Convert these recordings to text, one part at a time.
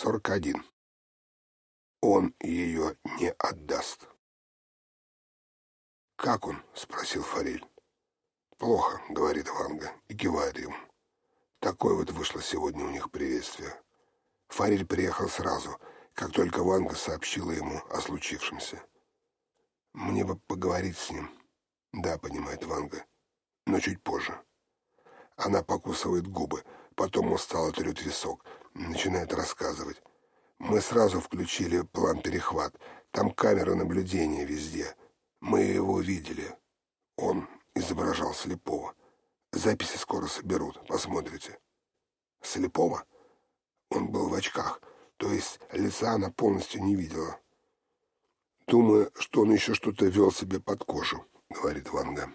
41. Он ее не отдаст. «Как он?» — спросил Форель. «Плохо», — говорит Ванга и кивает ему. Такое вот вышло сегодня у них приветствие. Форель приехал сразу, как только Ванга сообщила ему о случившемся. «Мне бы поговорить с ним». «Да», — понимает Ванга, — «но чуть позже». Она покусывает губы, потом устало трет висок, начинает рассказывать. Мы сразу включили план перехват. Там камеры наблюдения везде. Мы его видели. Он изображал слепого. Записи скоро соберут, посмотрите. Слепого? Он был в очках, то есть лица она полностью не видела. Думаю, что он еще что-то вел себе под кожу, говорит Ванга.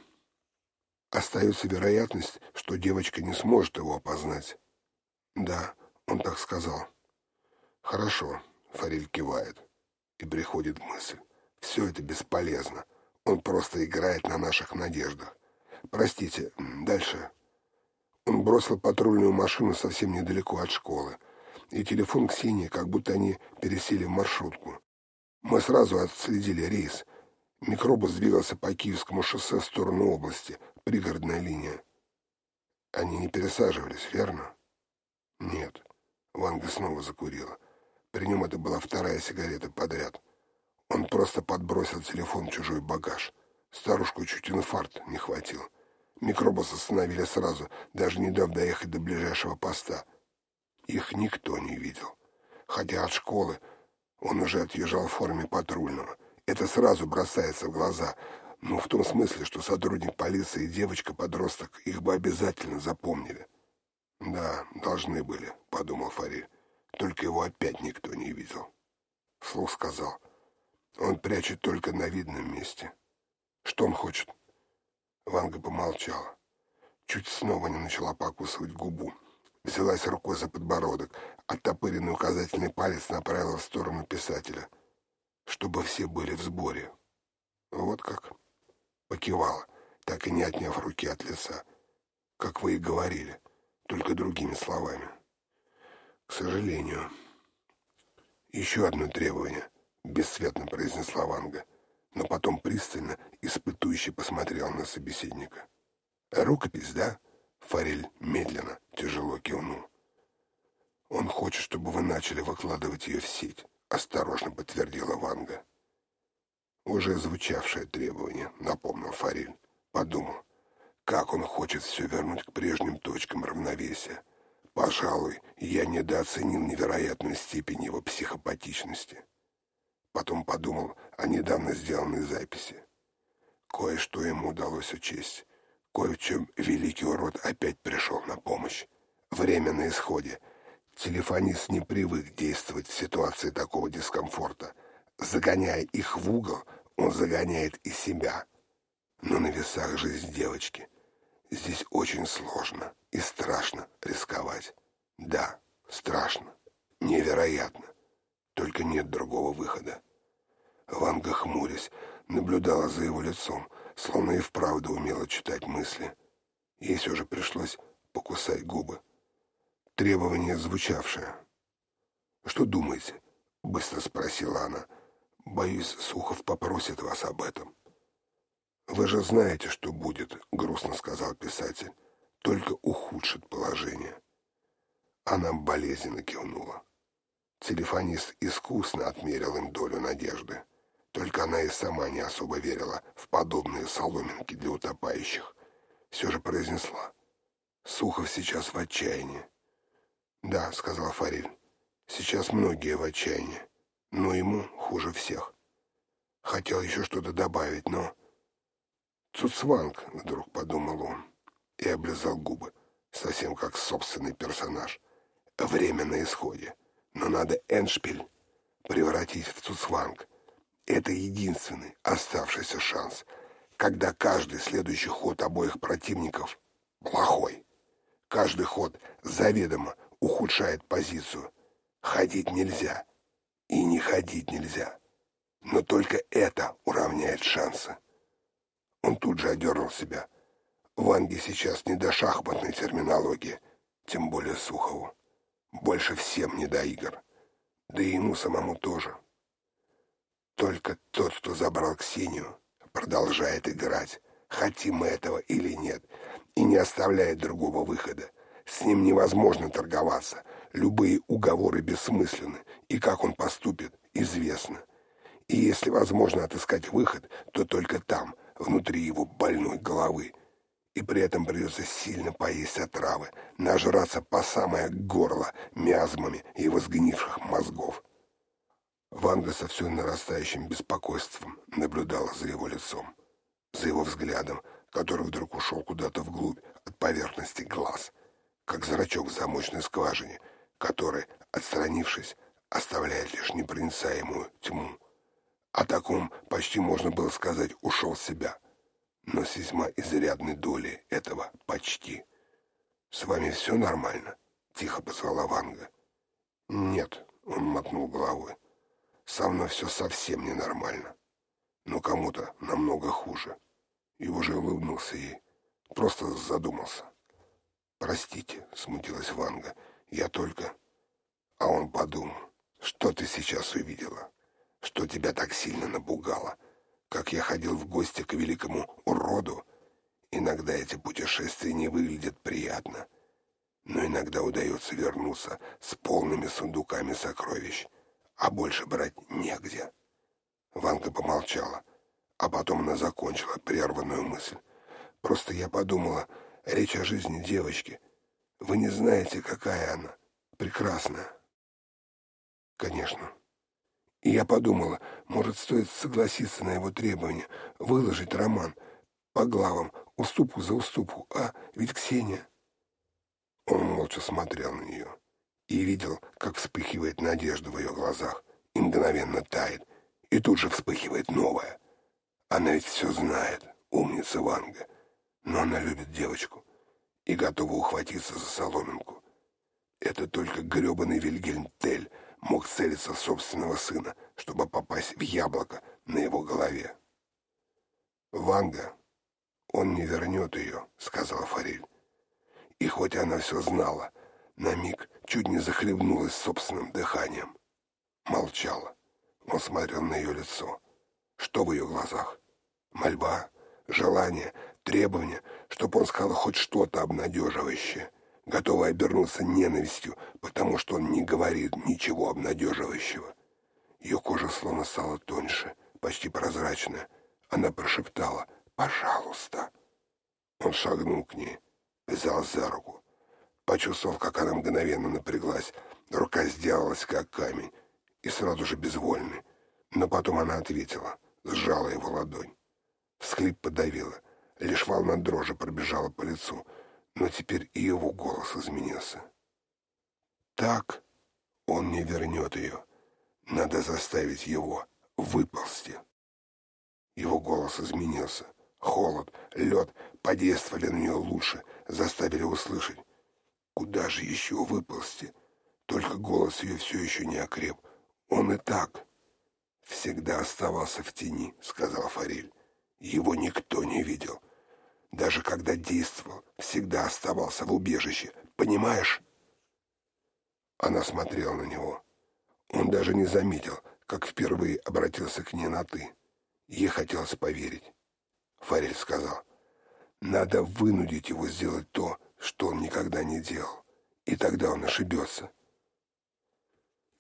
Остается вероятность, что девочка не сможет его опознать. Да, он так сказал. Хорошо, Форель кивает. И приходит мысль. Все это бесполезно. Он просто играет на наших надеждах. Простите, дальше. Он бросил патрульную машину совсем недалеко от школы. И телефон Ксении, как будто они пересели в маршрутку. Мы сразу отследили рейс. Микробус двигался по Киевскому шоссе в сторону области, пригородная линия. Они не пересаживались, верно? Нет. Ванга снова закурила. При нем это была вторая сигарета подряд. Он просто подбросил телефон в чужой багаж. Старушку чуть инфаркт не хватил. Микробус остановили сразу, даже не дав доехать до ближайшего поста. Их никто не видел. Хотя от школы он уже отъезжал в форме патрульного. Это сразу бросается в глаза. Ну, в том смысле, что сотрудник полиции и девочка-подросток их бы обязательно запомнили. «Да, должны были», — подумал Фариль. Только его опять никто не видел. Вслух сказал. Он прячет только на видном месте. Что он хочет? Ванга помолчала. Чуть снова не начала покусывать губу. Взялась рукой за подбородок, оттопыренный указательный палец направила в сторону писателя. Чтобы все были в сборе. Вот как. Покивала, так и не отняв руки от лица. Как вы и говорили, только другими словами. К сожалению. Еще одно требование, бесцветно произнесла Ванга, но потом пристально, испытующе посмотрел на собеседника. Рукопись, да? Форель медленно, тяжело кивнул. Он хочет, чтобы вы начали выкладывать ее в сеть, осторожно подтвердила Ванга. Уже звучавшее требование, напомнил Форель. Подумал, как он хочет все вернуть к прежним точкам равновесия Пожалуй, я недооценил невероятную степень его психопатичности. Потом подумал о недавно сделанной записи. Кое-что ему удалось учесть. Кое в чем великий урод опять пришел на помощь. Время на исходе. Телефонист не привык действовать в ситуации такого дискомфорта. Загоняя их в угол, он загоняет и себя. Но на весах жизнь девочки. Здесь очень сложно и страшно рисковать. Да, страшно, невероятно. Только нет другого выхода. Ванга, хмурясь, наблюдала за его лицом, словно и вправду умела читать мысли. Ей все же пришлось покусать губы. Требование звучавшее. «Что думаете?» — быстро спросила она. «Боюсь, Сухов попросит вас об этом». «Вы же знаете, что будет», — грустно сказал писатель. «Только ухудшит положение». Она болезненно кивнула. Телефонист искусно отмерил им долю надежды. Только она и сама не особо верила в подобные соломинки для утопающих. Все же произнесла. «Сухов сейчас в отчаянии». «Да», — сказал Фариль, — «сейчас многие в отчаянии, но ему хуже всех». Хотел еще что-то добавить, но... «Цуцванг», — вдруг подумал он, и облизал губы, совсем как собственный персонаж. «Время на исходе, но надо Эншпиль превратить в Цуцванг. Это единственный оставшийся шанс, когда каждый следующий ход обоих противников плохой. Каждый ход заведомо ухудшает позицию. Ходить нельзя, и не ходить нельзя. Но только это уравняет шансы. Он тут же одернул себя. Ванге сейчас не до шахматной терминологии, тем более Сухову. Больше всем не до игр. Да и ему самому тоже. Только тот, кто забрал Ксению, продолжает играть, хотим мы этого или нет, и не оставляет другого выхода. С ним невозможно торговаться, любые уговоры бессмысленны, и как он поступит, известно. И если возможно отыскать выход, то только там, внутри его больной головы. И при этом придется сильно поесть отравы, нажраться по самое горло миазмами его сгнивших мозгов. Ванга со все нарастающим беспокойством наблюдала за его лицом, за его взглядом, который вдруг ушел куда-то вглубь от поверхности глаз, как зрачок в замочной скважине, который, отстранившись, оставляет лишь непроницаемую тьму. О таком почти можно было сказать «ушел в себя», но с весьма изрядной долей этого «почти». «С вами все нормально?» — тихо позвала Ванга. «Нет», — он мотнул головой. Со мной все совсем ненормально. Но кому-то намного хуже. И уже улыбнулся ей. Просто задумался. «Простите», — смутилась Ванга, — «я только...» А он подумал, что ты сейчас увидела? Что тебя так сильно напугало? Как я ходил в гости к великому уроду? Иногда эти путешествия не выглядят приятно, но иногда удается вернуться с полными сундуками сокровищ а больше брать негде. Ванка помолчала, а потом она закончила прерванную мысль. Просто я подумала, речь о жизни девочки. Вы не знаете, какая она. Прекрасная. Конечно. И я подумала, может, стоит согласиться на его требования, выложить роман по главам, уступку за уступку, а ведь Ксения... Он молча смотрел на нее и видел, как вспыхивает надежда в ее глазах, и мгновенно тает, и тут же вспыхивает новая. Она ведь все знает, умница Ванга, но она любит девочку и готова ухватиться за соломинку. Это только гребаный Вильгельм Тель мог целиться в собственного сына, чтобы попасть в яблоко на его голове. «Ванга, он не вернет ее», — сказала Форель. И хоть она все знала, на миг чуть не захлебнулась собственным дыханием. Молчала. Он смотрел на ее лицо. Что в ее глазах? Мольба, желание, требование, чтобы он сказал хоть что-то обнадеживающее, готовый обернуться ненавистью, потому что он не говорит ничего обнадеживающего. Ее кожа словно стала тоньше, почти прозрачная. Она прошептала «Пожалуйста». Он шагнул к ней, взял за руку. Почувствовав, как она мгновенно напряглась, рука сделалась как камень и сразу же безвольной. Но потом она ответила, сжала его ладонь. Скрип подавила, лишь волна дрожи пробежала по лицу, но теперь и его голос изменился. Так он не вернет ее. Надо заставить его выползти. Его голос изменился. Холод, лед подействовали на нее лучше, заставили услышать. Куда же еще выползти? Только голос ее все еще не окреп. Он и так всегда оставался в тени, сказал Форель. Его никто не видел. Даже когда действовал, всегда оставался в убежище. Понимаешь? Она смотрела на него. Он даже не заметил, как впервые обратился к ней на «ты». Ей хотелось поверить. Форель сказал, «Надо вынудить его сделать то, что он никогда не делал, и тогда он ошибется.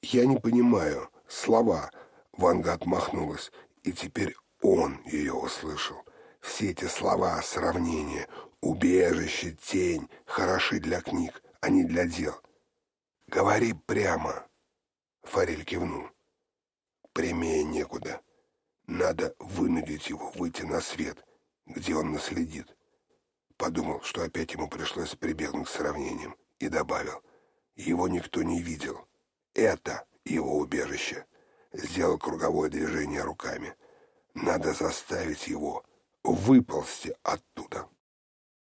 «Я не понимаю. Слова». Ванга отмахнулась, и теперь он ее услышал. Все эти слова, сравнения, убежище, тень, хороши для книг, а не для дел. «Говори прямо», — Форель кивнул. «Прямее некуда. Надо вынудить его выйти на свет, где он наследит. Подумал, что опять ему пришлось прибегнуть к сравнениям, и добавил, его никто не видел. Это его убежище. Сделал круговое движение руками. Надо заставить его выползти оттуда.